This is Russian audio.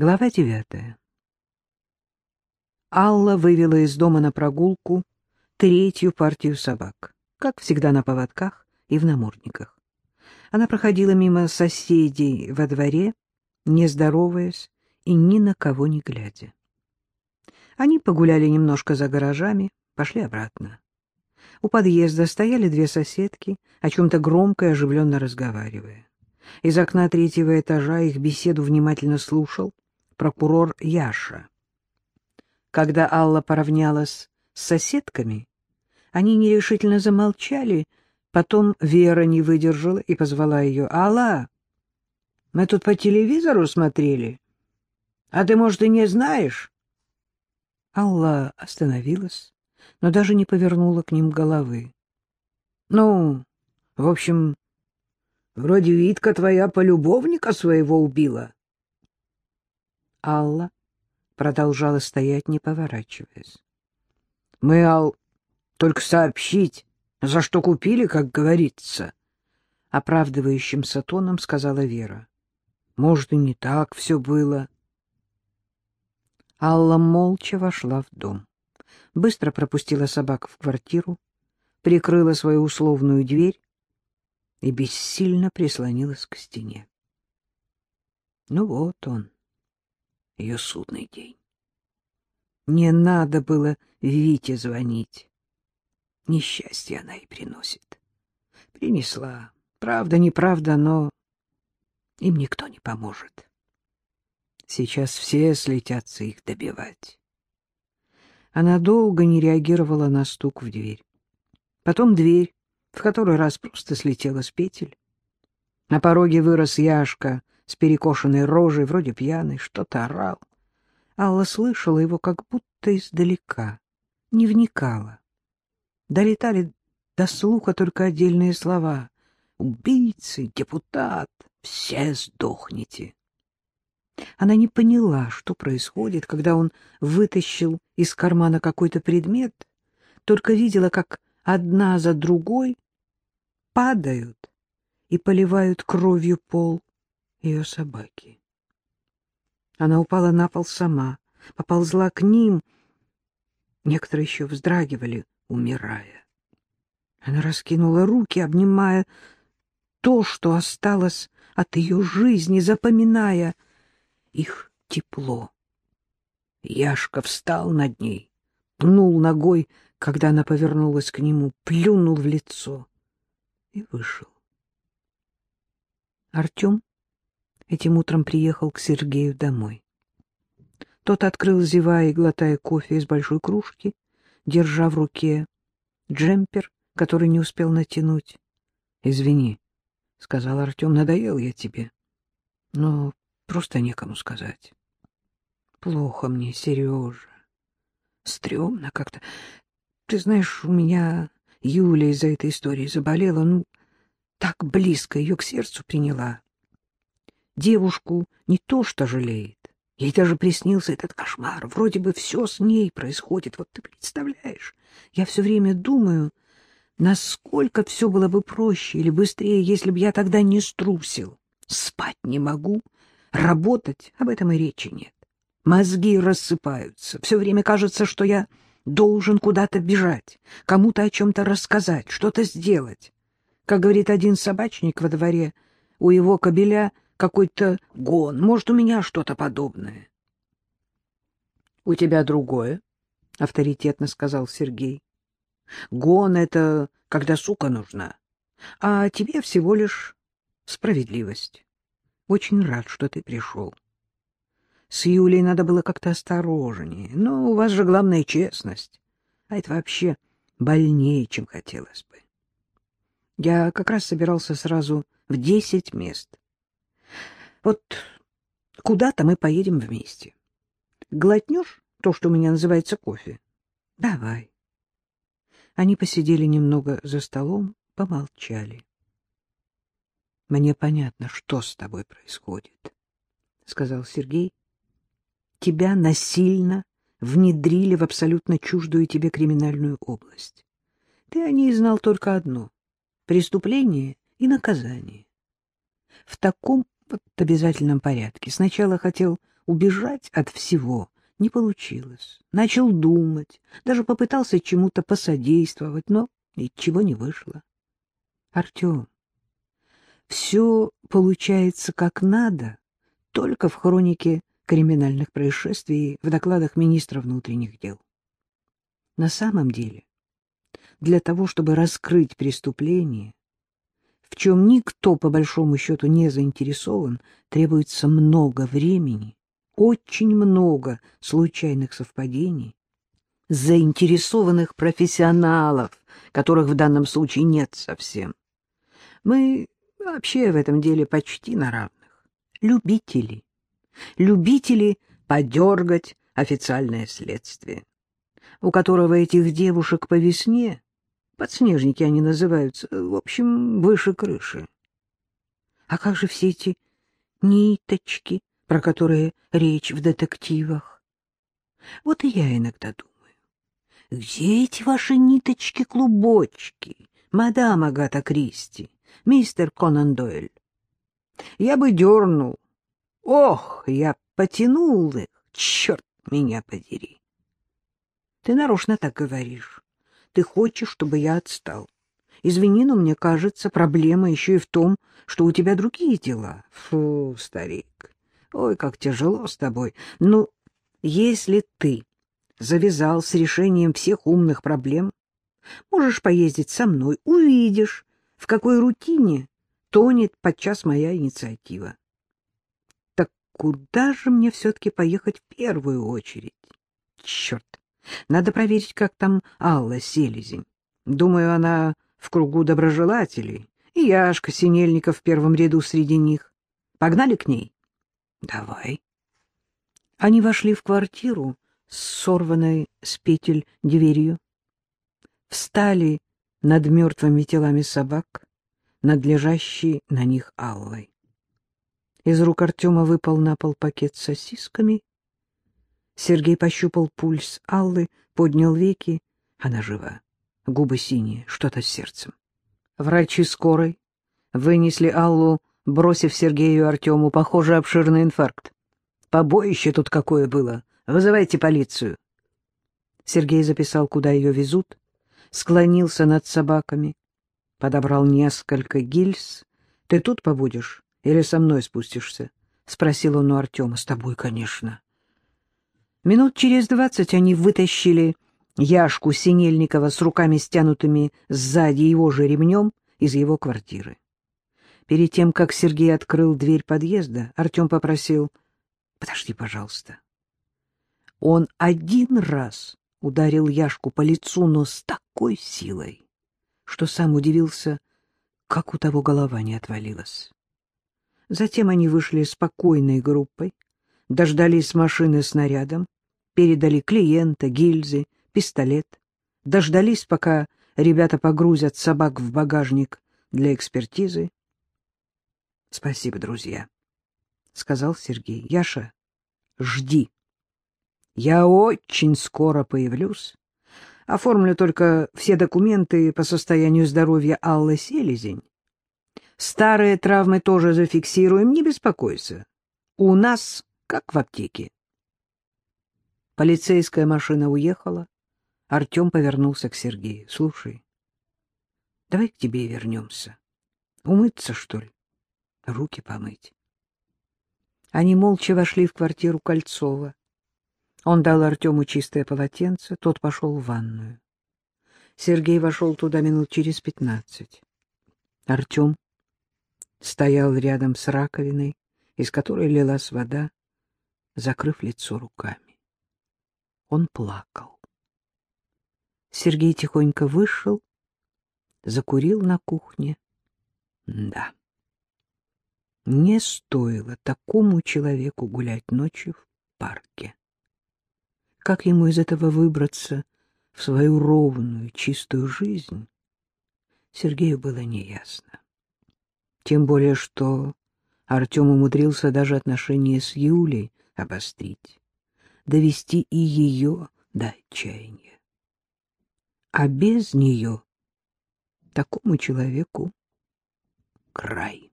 Глава девятая. Алла вывела из дома на прогулку третью партию собак, как всегда на поводках и в намордниках. Она проходила мимо соседей во дворе, не здороваясь и ни на кого не глядя. Они погуляли немножко за гаражами, пошли обратно. У подъезда стояли две соседки, о чем-то громко и оживленно разговаривая. Из окна третьего этажа их беседу внимательно слушал прокурор Яша. Когда Алла поравнялась с соседками, они нерешительно замолчали, потом Вера не выдержала и позвала ее. — Алла, мы тут по телевизору смотрели. А ты, может, и не знаешь? Алла остановилась, но даже не повернула к ним головы. — Ну, в общем, вроде Витка твоя полюбовника своего убила. Алла продолжала стоять, не поворачиваясь. — Мы, Ал, только сообщить, за что купили, как говорится, — оправдывающимся тоном сказала Вера. — Может, и не так все было. Алла молча вошла в дом, быстро пропустила собак в квартиру, прикрыла свою условную дверь и бессильно прислонилась к стене. Ну вот он, ее судный день. Не надо было Вите звонить. Несчастье она и приносит. Принесла. Правда, неправда, но им никто не поможет. Сейчас все слетятся их добивать. Она долго не реагировала на стук в дверь. Потом дверь, в который раз просто слетела с петель. На пороге вырос Яшка с перекошенной рожей, вроде пьяный, что-то орал. Алла слышала его как будто издалека, не вникала. Долетали до слуха только отдельные слова. «Убийцы, депутат, все сдохните». Она не поняла, что происходит, когда он вытащил из кармана какой-то предмет, только видела, как одна за другой падают и поливают кровью пол ее собаки. Она упала на пол сама, поползла к ним. Некоторые еще вздрагивали, умирая. Она раскинула руки, обнимая то, что осталось от ее жизни, запоминая их тепло. Яшка встал над ней, пнул ногой, когда она повернулась к нему, плюнул в лицо и вышел. Артем этим утром приехал к Сергею домой. Тот открыл, зевая и глотая кофе из большой кружки, держа в руке джемпер, который не успел натянуть. — Извини, — сказал Артем, — надоел я тебе. Но просто некому сказать. — Плохо мне, Сережа. Стремно как-то. Ты знаешь, у меня Юля из-за этой истории заболела, ну, так близко ее к сердцу приняла. Девушку не то что жалеет. Ей даже приснился этот кошмар. Вроде бы все с ней происходит. Вот ты представляешь, я все время думаю, насколько все было бы проще или быстрее, если бы я тогда не струсил. Спать не могу, работать об этом и речи нет. Мозги рассыпаются. Все время кажется, что я должен куда-то бежать, кому-то о чем-то рассказать, что-то сделать. Как говорит один собачник во дворе, у его кобеля — какой-то гон. Может, у меня что-то подобное. — У тебя другое, — авторитетно сказал Сергей. — Гон — это когда сука нужна, а тебе всего лишь справедливость. Очень рад, что ты пришел. С Юлей надо было как-то осторожнее, но у вас же главная честность, а это вообще больнее, чем хотелось бы. Я как раз собирался сразу в десять мест — вот куда-то мы поедем вместе. Глотнешь то, что у меня называется кофе? Давай. Они посидели немного за столом, помолчали. — Мне понятно, что с тобой происходит, — сказал Сергей. — Тебя насильно внедрили в абсолютно чуждую тебе криминальную область. Ты о ней знал только одно — преступление и наказание. В таком вот обязательном порядке. Сначала хотел убежать от всего не получилось. Начал думать, даже попытался чему-то посодействовать, но ничего не вышло. Артем, все получается как надо, только в хронике криминальных происшествий в докладах министра внутренних дел. На самом деле, для того, чтобы раскрыть преступление, в чем никто, по большому счету, не заинтересован, требуется много времени, очень много случайных совпадений, заинтересованных профессионалов, которых в данном случае нет совсем. Мы вообще в этом деле почти на равных. Любители. Любители подергать официальное следствие, у которого этих девушек по весне Подснежники они называются. В общем, выше крыши. А как же все эти ниточки, про которые речь в детективах? Вот и я иногда думаю. Где эти ваши ниточки-клубочки, мадам Агата Кристи, мистер Конан Дойль? Я бы дернул. Ох, я потянул их, черт меня подери. Ты нарочно так говоришь. Ты хочешь, чтобы я отстал. Извини, но мне кажется, проблема еще и в том, что у тебя другие дела. Фу, старик, ой, как тяжело с тобой. Ну, если ты завязал с решением всех умных проблем, можешь поездить со мной, увидишь, в какой рутине тонет подчас моя инициатива. Так куда же мне все-таки поехать в первую очередь? Черт! Надо проверить, как там Алла Селезень. Думаю, она в кругу доброжелателей. И Яшка Синельников в первом ряду среди них. Погнали к ней? Давай. Они вошли в квартиру с сорванной с петель дверью. Встали над мертвыми телами собак, над лежащей на них Аллой. Из рук Артема выпал на пол пакет с сосисками, Сергей пощупал пульс Аллы, поднял веки. Она жива. Губы синие, что-то с сердцем. Врачи скорой вынесли Аллу, бросив Сергею и Артему, похоже, обширный инфаркт. Побоище тут какое было. Вызывайте полицию. Сергей записал, куда ее везут, склонился над собаками, подобрал несколько гильз. — Ты тут побудешь или со мной спустишься? — спросил он у Артема. — С тобой, конечно. Минут через двадцать они вытащили Яшку Синельникова с руками стянутыми сзади его же ремнем из его квартиры. Перед тем, как Сергей открыл дверь подъезда, Артем попросил «Подожди, пожалуйста». Он один раз ударил Яшку по лицу, но с такой силой, что сам удивился, как у того голова не отвалилась. Затем они вышли спокойной группой, дождались машины с снарядом, передали клиента, гильзы, пистолет, дождались, пока ребята погрузят собак в багажник для экспертизы. — Спасибо, друзья, — сказал Сергей. — Яша, жди. Я очень скоро появлюсь. Оформлю только все документы по состоянию здоровья Аллы Селезень. Старые травмы тоже зафиксируем, не беспокойся. У нас как в аптеке. Полицейская машина уехала. Артем повернулся к Сергею. — Слушай, давай к тебе вернемся. Умыться, что ли? Руки помыть. Они молча вошли в квартиру Кольцова. Он дал Артему чистое полотенце, тот пошел в ванную. Сергей вошел туда минут через пятнадцать. Артем стоял рядом с раковиной, из которой лилась вода, закрыв лицо руками. Он плакал. Сергей тихонько вышел, закурил на кухне. Да, не стоило такому человеку гулять ночью в парке. Как ему из этого выбраться в свою ровную, чистую жизнь, Сергею было неясно. Тем более, что Артем умудрился даже отношения с Юлей обострить, довести и ее до отчаяния. А без нее такому человеку край.